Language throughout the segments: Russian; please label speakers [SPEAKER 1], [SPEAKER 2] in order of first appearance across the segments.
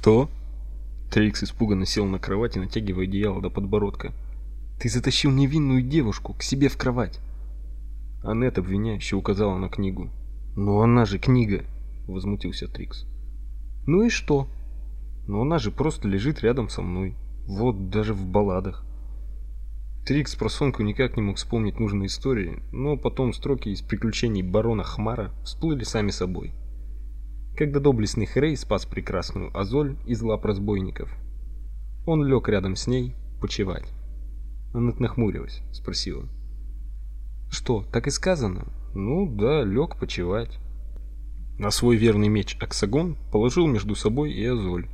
[SPEAKER 1] Что? Трикс испуганно сел на кровати, натягивая одеяло до подбородка. Ты затащил невинную девушку к себе в кровать. Аннет обвиняюще указала на книгу. "Но она же книга", возмутился Трикс.
[SPEAKER 2] "Ну и что?"
[SPEAKER 1] "Но она же просто лежит рядом со мной. Вот даже в балладах". Трикс про Сонку никак не мог вспомнить нужной истории, но потом строки из приключений барона Хмара всплыли сами собой. Когда доблестный Хрей спас прекрасную Азоль из лап разбойников, он лег рядом с ней почевать. Она нахмурилась, спросила:
[SPEAKER 2] "Что, так и сказано?"
[SPEAKER 1] "Ну да, лег почевать". На свой верный меч Аксагон положил между собой и Азоль.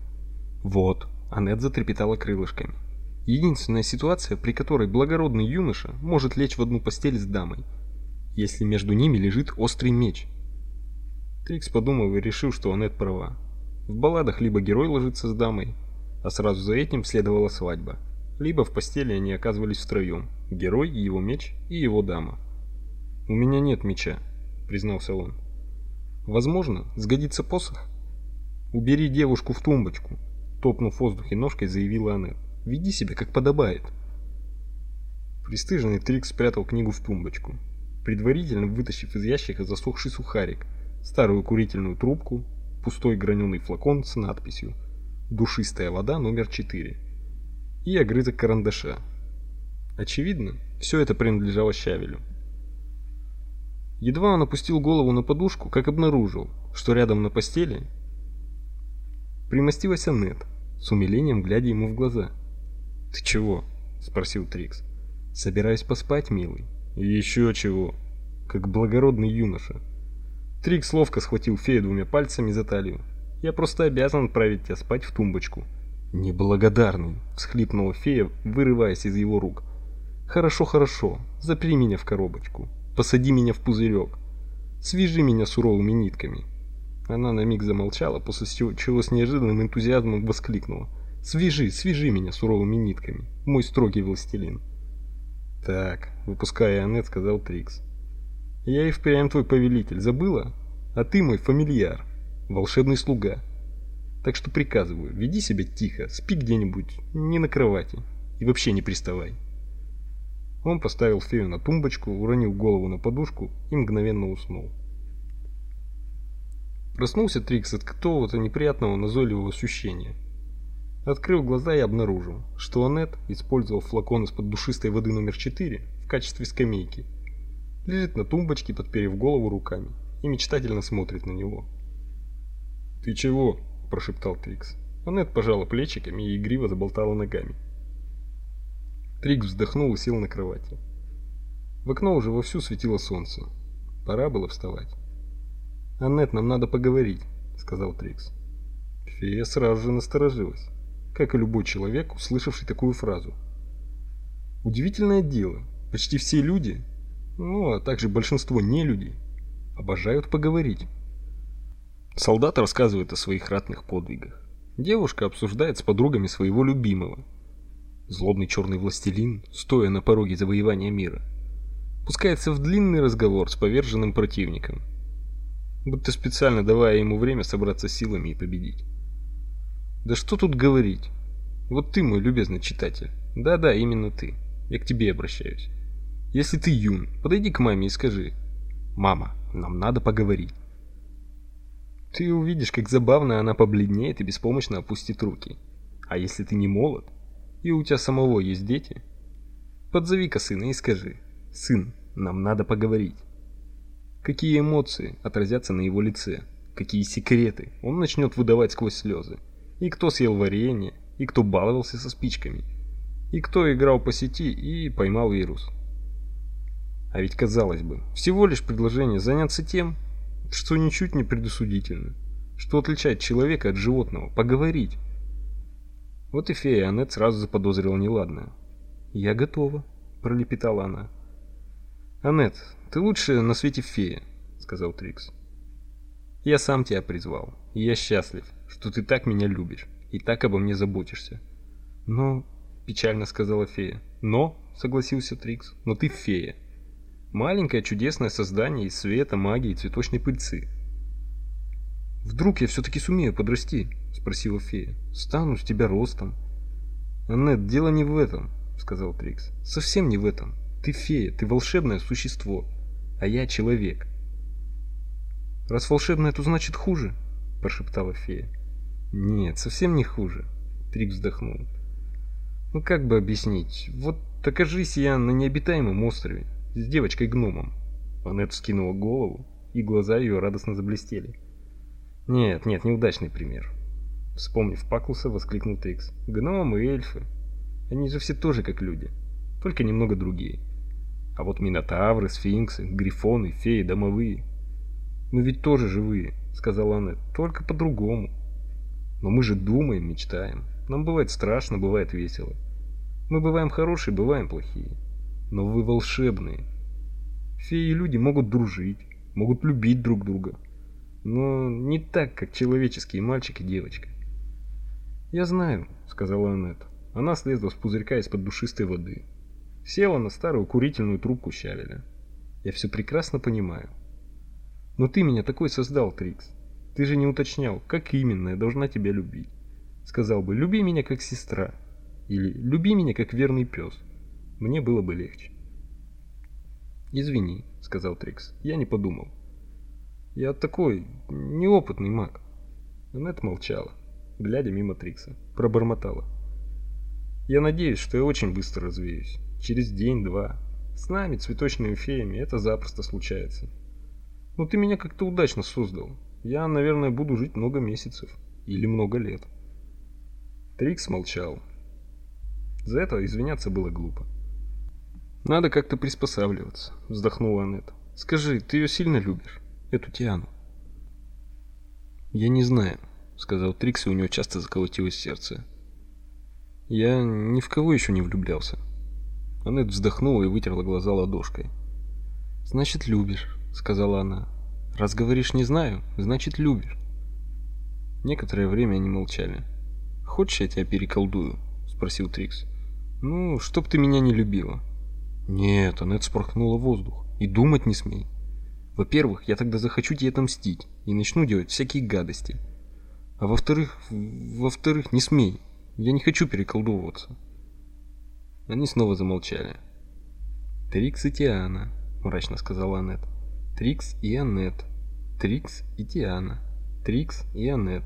[SPEAKER 2] Вот, Анет затрепетала крылышками. Единственная ситуация, при которой благородный юноша может лечь в одну постель с дамой, если между ними лежит острый меч.
[SPEAKER 1] Трикс подумал и решил, что Анет права. В балладах либо герой ложится с дамой, а сразу за этим следовала свадьба, либо в постели они оказывались втроем: герой, его меч и его дама. У меня нет меча, признался он. Возможно, сгодится посох. Убери девушку в тумбочку, топнув в воздухе ножкой, заявила Анет. Веди себя как подобает. Престыженный Трикс спрятал книгу в тумбочку, предварительно вытащив из ящика засохший сухарик, старую курительную трубку, пустой граненый флакон с надписью «Душистая вода номер 4» и огрызок карандаша. Очевидно, все это принадлежало Щавелю. Едва он опустил голову на подушку, как обнаружил, что рядом на постели примостилась Аннет, с умилением глядя ему в глаза. Ты чего? спросил Трикс.
[SPEAKER 2] Собираюсь поспать, милый.
[SPEAKER 1] Еще чего? Как благородный юноша. Трикс ловко схватил фею двумя пальцами за талию. Я просто обязан отправить тебя спать в тумбочку.
[SPEAKER 2] Неблагодарный, всхлипнула фея, вырываясь из его рук.
[SPEAKER 1] Хорошо, хорошо. Запри меня в коробочку. Посади меня в пузырек. Свяжи меня суровыми нитками. Она на миг замолчала, после чего с неожиданным энтузиазмом воскликнула: Свяжи, свяжи меня суровыми нитками, мой строгий властелин. Так, выпуская Аннет, сказал Трикс. Я и впрямь твой повелитель, забыла? А ты мой фамильяр, волшебный слуга. Так что приказываю, веди себя тихо, спи где-нибудь, не на кровати, и вообще не приставай. Он поставил фею на тумбочку, уронил голову на подушку и мгновенно уснул. Проснулся Трикс от какого-то неприятного назойливого ощущения. Открыл глаза и обнаружил, что Анет использовал флакон из-под душистой воды номер 4 в качестве скамейки. Лежит на тумбочке, подперев голову руками, и мечтательно смотрит на него. "Ты чего?" прошептал Трикс. Анет пожала плечиками и игриво заболтала ногами. Трикс вздохнул и сел на кровати. В окно уже вовсю светило солнце. Пора было вставать. "Анет, нам надо поговорить", сказал Трикс. Фея сразу же насторожилась как и любой человек, услышавший такую фразу. Удивительное дело, почти все люди, ну, а также большинство нелюдей, обожают поговорить. Солдат рассказывает о своих ратных подвигах. Девушка обсуждает с подругами своего любимого. Злобный черный властелин, стоя на пороге завоевания мира, пускается в длинный разговор с поверженным противником, будто специально давая ему время собраться силами и победить. Да что тут говорить? Вот ты, мой любезный читатель. Да-да, именно ты. Я к тебе обращаюсь. Если ты юн, подойди к маме и скажи: "Мама, нам надо поговорить". Ты увидишь, как забавно она побледнеет и беспомощно опустит руки. А если ты не молод, и у тебя самого есть дети, подзови-ка сына и скажи: "Сын, нам надо поговорить". Какие эмоции отразятся на его лице, какие секреты он начнет выдавать сквозь слезы и кто съел варенье, и кто баловался со спичками, и кто играл по сети и поймал вирус. А ведь казалось бы, всего лишь предложение заняться тем, что ничуть не предосудительно, что отличает человека от животного, поговорить. Вот и фея Аннет сразу заподозрила неладное. "Я готова", пролепетала она. "Аннет, ты лучшая на свете фея", сказал Трикс. "Я сам тебя призвал, и я счастлив, что ты так меня любишь и так обо мне заботишься. Но, печально сказала фея. Но, согласился Трикс, но ты фея. Маленькое чудесное создание из света, магии и цветочной пыльцы. Вдруг я все таки сумею подрасти,
[SPEAKER 2] спросила фея. «Стану с тебя ростом». «Аннет, дело не в этом», — сказал Трикс. «Совсем не в этом. Ты фея, ты волшебное существо, а я человек». «Раз волшебное, то значит хуже?» — прошептала фея. «Нет, совсем не хуже», — Трикс вздохнул. «Ну как бы объяснить? Вот окажись я на необитаемом острове с девочкой-гномом». Аннет скинула голову, и глаза ее радостно заблестели. «Нет, нет, неудачный пример. Вспомнив Паклуса, воскликнул Трикс. Гномы и эльфы. Они же все тоже как люди, только немного другие. А вот минотавры, сфинксы, грифоны, феи, домовые. Мы ведь тоже живые, сказала она, только по-другому. Но мы же думаем, мечтаем. Нам бывает страшно, бывает весело. Мы бываем хорошие, бываем плохие. Но вы волшебные. Феи и люди могут дружить, могут любить друг друга. Но не так, как человеческие мальчик и девочка. «Я знаю», — сказала Аннет. Она слезла с пузырька из-под душистой воды. Села на старую курительную трубку щавеля. «Я все прекрасно понимаю». «Но ты меня такой создал, Трикс. Ты же не уточнял, как именно я должна тебя любить. Сказал бы, люби меня как сестра. Или люби меня как верный пес. Мне было бы легче». «Извини», — сказал Трикс, — «я не подумал». «Я такой неопытный маг». Аннет молчала глядя мимо Трикса. Пробормотала. Я надеюсь, что я очень быстро развеюсь. Через день-два. С нами, цветочными феями, это запросто случается. Но ты меня как-то удачно создал. Я, наверное, буду жить много месяцев. Или много лет. Трикс молчал. За это извиняться было глупо. Надо как-то приспосабливаться, вздохнула Аннет. Скажи, ты ее сильно любишь? Эту Тиану? Я не знаю, сказал Трикс, и у него часто заколотилось сердце. Я ни в кого еще не влюблялся. Аннет вздохнула и вытерла глаза ладошкой. Значит, любишь, сказала она. Раз говоришь не знаю, значит, любишь. Некоторое время они молчали. Хочешь, я тебя переколдую? спросил Трикс. Ну, чтоб ты меня не любила. Нет, Аннет спорхнула воздух. И думать не смей. Во-первых, я тогда захочу тебе отомстить и начну делать всякие гадости. А во-вторых, во-вторых, не смей. Я не хочу переколдовываться. Они снова замолчали. Трикс и Тиана, мрачно сказала Аннет. Трикс и Аннет. Трикс и Тиана. Трикс и Аннет.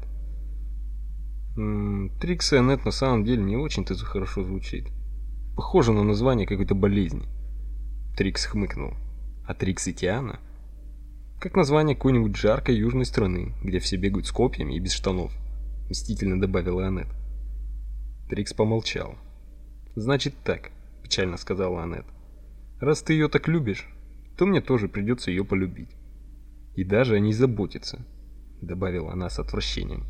[SPEAKER 2] Трикс и Аннет на самом деле не очень-то хорошо звучит. Похоже на название какой-то болезни. Трикс хмыкнул. А Трикс и Тиана? Как название какой-нибудь жаркой южной страны, где все бегают с копьями и без штанов, мстительно добавила Аннет. Трикс помолчал. Значит так, печально сказала Аннет. Раз ты ее так любишь, то мне тоже придется ее полюбить. И даже о ней заботиться, добавила она с отвращением.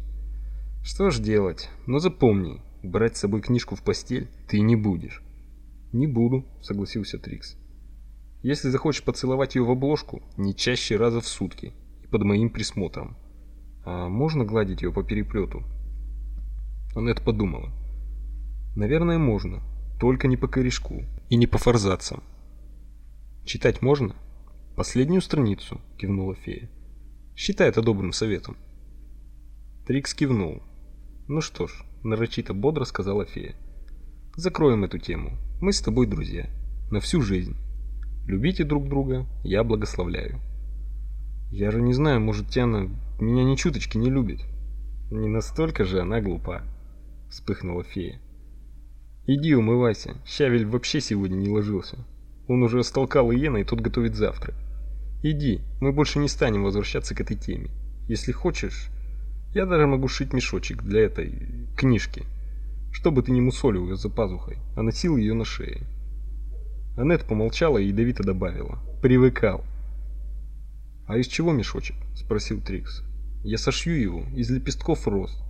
[SPEAKER 2] Что ж делать? Но запомни, брать с собой книжку в постель ты не будешь. Не буду, согласился Трикс. Если захочешь поцеловать ее в обложку, не чаще раза в сутки и под моим присмотром. А можно гладить ее по переплету? Аннет подумала. Наверное, можно, только не по корешку и не по форзацам. Читать можно? Последнюю страницу, кивнула фея. Считай это добрым советом. Трикс кивнул. Ну что ж, нарочито бодро сказала фея. Закроем эту тему. Мы с тобой друзья на всю жизнь. Любите друг друга, я благословляю. Я же не знаю, может, Тиана меня ни чуточки не любит. Не настолько же она глупа, вспыхнула фея. Иди умывайся. Щавель вообще сегодня не ложился. Он уже столкал Иена, и тот готовит завтрак. Иди, мы больше не станем возвращаться к этой теме. Если хочешь, я даже могу шить мешочек для этой книжки, чтобы ты не мусолил ее за пазухой, а носил ее на шее. Аннет помолчала и ядовито добавила. «Привыкал». «А из чего мешочек?» – спросил Трикс. «Я сошью его из лепестков роз.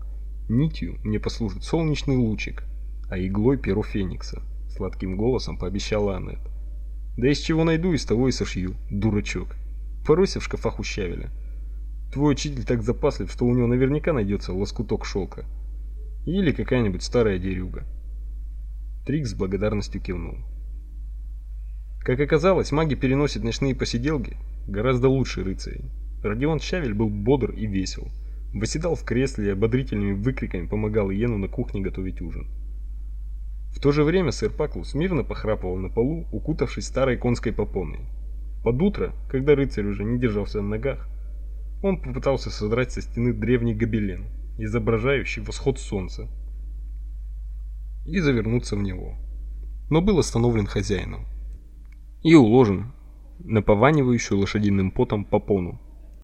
[SPEAKER 2] Нитью мне послужит солнечный лучик, а иглой перо феникса», – сладким голосом пообещала Аннет. «Да из чего найду, из того и сошью, дурачок. Поройся в шкафах у щавеля. Твой учитель так запаслив, что у него наверняка найдется лоскуток шелка. Или какая-нибудь старая дерюга». Трикс с благодарностью кивнул. Как оказалось, маги переносят ночные посиделки гораздо лучше рыцарей. Родион Щавель был бодр и весел.
[SPEAKER 1] восседал в кресле и ободрительными выкриками помогал Иену на кухне готовить ужин. В то же время сэр Паклус мирно похрапывал на полу, укутавшись старой конской попоной. Под утро, когда рыцарь уже не держался на ногах, он попытался содрать со стены древний гобелен, изображающий восход солнца, и завернуться в него. Но был остановлен хозяином и уложен на пованивающую лошадиным потом попону